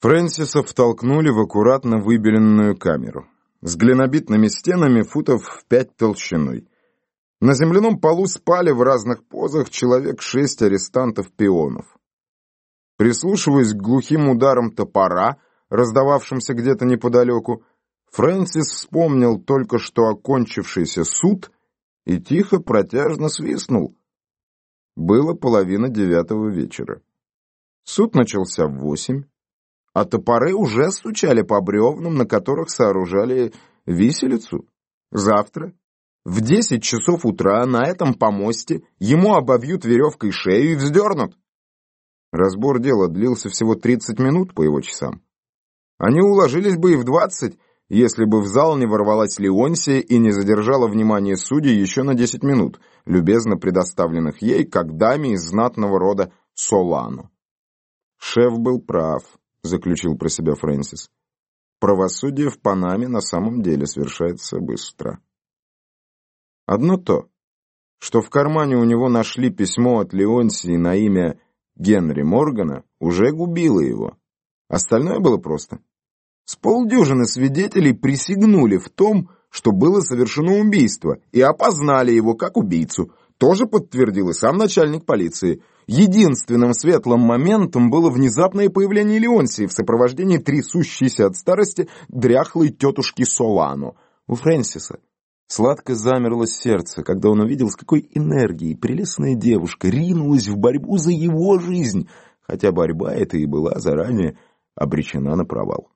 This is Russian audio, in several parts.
Фрэнсиса втолкнули в аккуратно выбеленную камеру с глинобитными стенами футов в пять толщиной. На земляном полу спали в разных позах человек шесть арестантов-пионов. Прислушиваясь к глухим ударам топора, раздававшимся где-то неподалеку, Фрэнсис вспомнил только что окончившийся суд и тихо протяжно свистнул. Было половина девятого вечера. Суд начался в восемь, а топоры уже стучали по бревнам, на которых сооружали виселицу. Завтра в десять часов утра на этом помосте ему обовьют веревкой шею и вздернут. Разбор дела длился всего тридцать минут по его часам. Они уложились бы и в двадцать, если бы в зал не ворвалась Леонсия и не задержала внимание судей еще на десять минут, любезно предоставленных ей как даме из знатного рода Солану. Шеф был прав. — заключил про себя Фрэнсис. «Правосудие в Панаме на самом деле совершается быстро». Одно то, что в кармане у него нашли письмо от Леонсии на имя Генри Моргана, уже губило его. Остальное было просто. С полдюжины свидетелей присягнули в том, что было совершено убийство, и опознали его как убийцу. Тоже подтвердил и сам начальник полиции. Единственным светлым моментом было внезапное появление Леонсии в сопровождении трясущейся от старости дряхлой тетушки Солану. У Фрэнсиса сладко замерло сердце, когда он увидел, с какой энергией прелестная девушка ринулась в борьбу за его жизнь, хотя борьба эта и была заранее обречена на провал.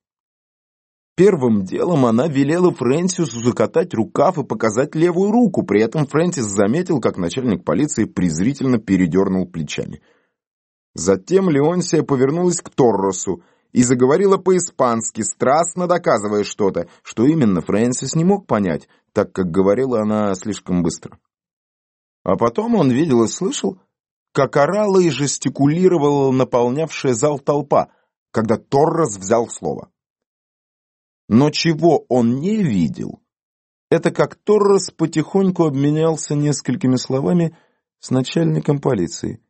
Первым делом она велела Фрэнсису закатать рукав и показать левую руку. При этом Фрэнсис заметил, как начальник полиции презрительно передернул плечами. Затем Леонсия повернулась к Торросу и заговорила по-испански, страстно доказывая что-то, что именно Фрэнсис не мог понять, так как говорила она слишком быстро. А потом он видел и слышал, как орала и жестикулировала наполнявшая зал толпа, когда Торрос взял слово. Но чего он не видел, это как Торрес потихоньку обменялся несколькими словами с начальником полиции,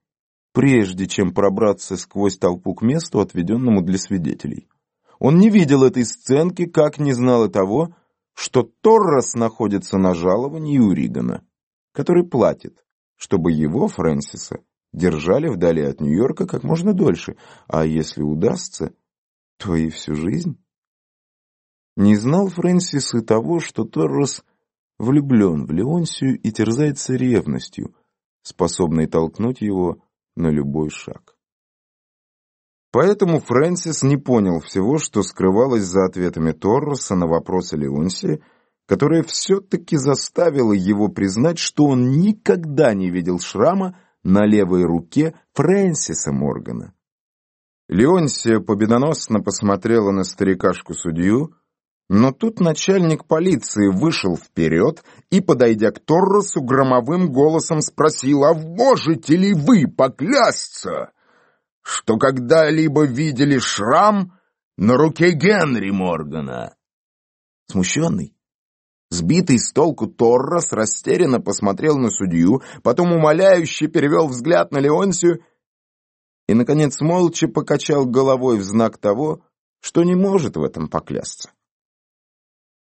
прежде чем пробраться сквозь толпу к месту, отведенному для свидетелей. Он не видел этой сценки, как не знал и того, что Торрес находится на жаловании у Ригана, который платит, чтобы его, Фрэнсиса, держали вдали от Нью-Йорка как можно дольше, а если удастся, то и всю жизнь. Не знал Фрэнсис и того, что Торрес влюблен в Леонсию и терзается ревностью, способной толкнуть его на любой шаг. Поэтому Фрэнсис не понял всего, что скрывалось за ответами Торреса на вопросы Леонсии, которая все-таки заставила его признать, что он никогда не видел шрама на левой руке Фрэнсиса Моргана. Леонсия победоносно посмотрела на старикашку-судью, но тут начальник полиции вышел вперед и, подойдя к Торросу, громовым голосом спросил, «А можете ли вы поклясться, что когда-либо видели шрам на руке Генри Моргана?» Смущенный, сбитый с толку Торрос растерянно посмотрел на судью, потом умоляюще перевел взгляд на Леонсию и, наконец, молча покачал головой в знак того, что не может в этом поклясться.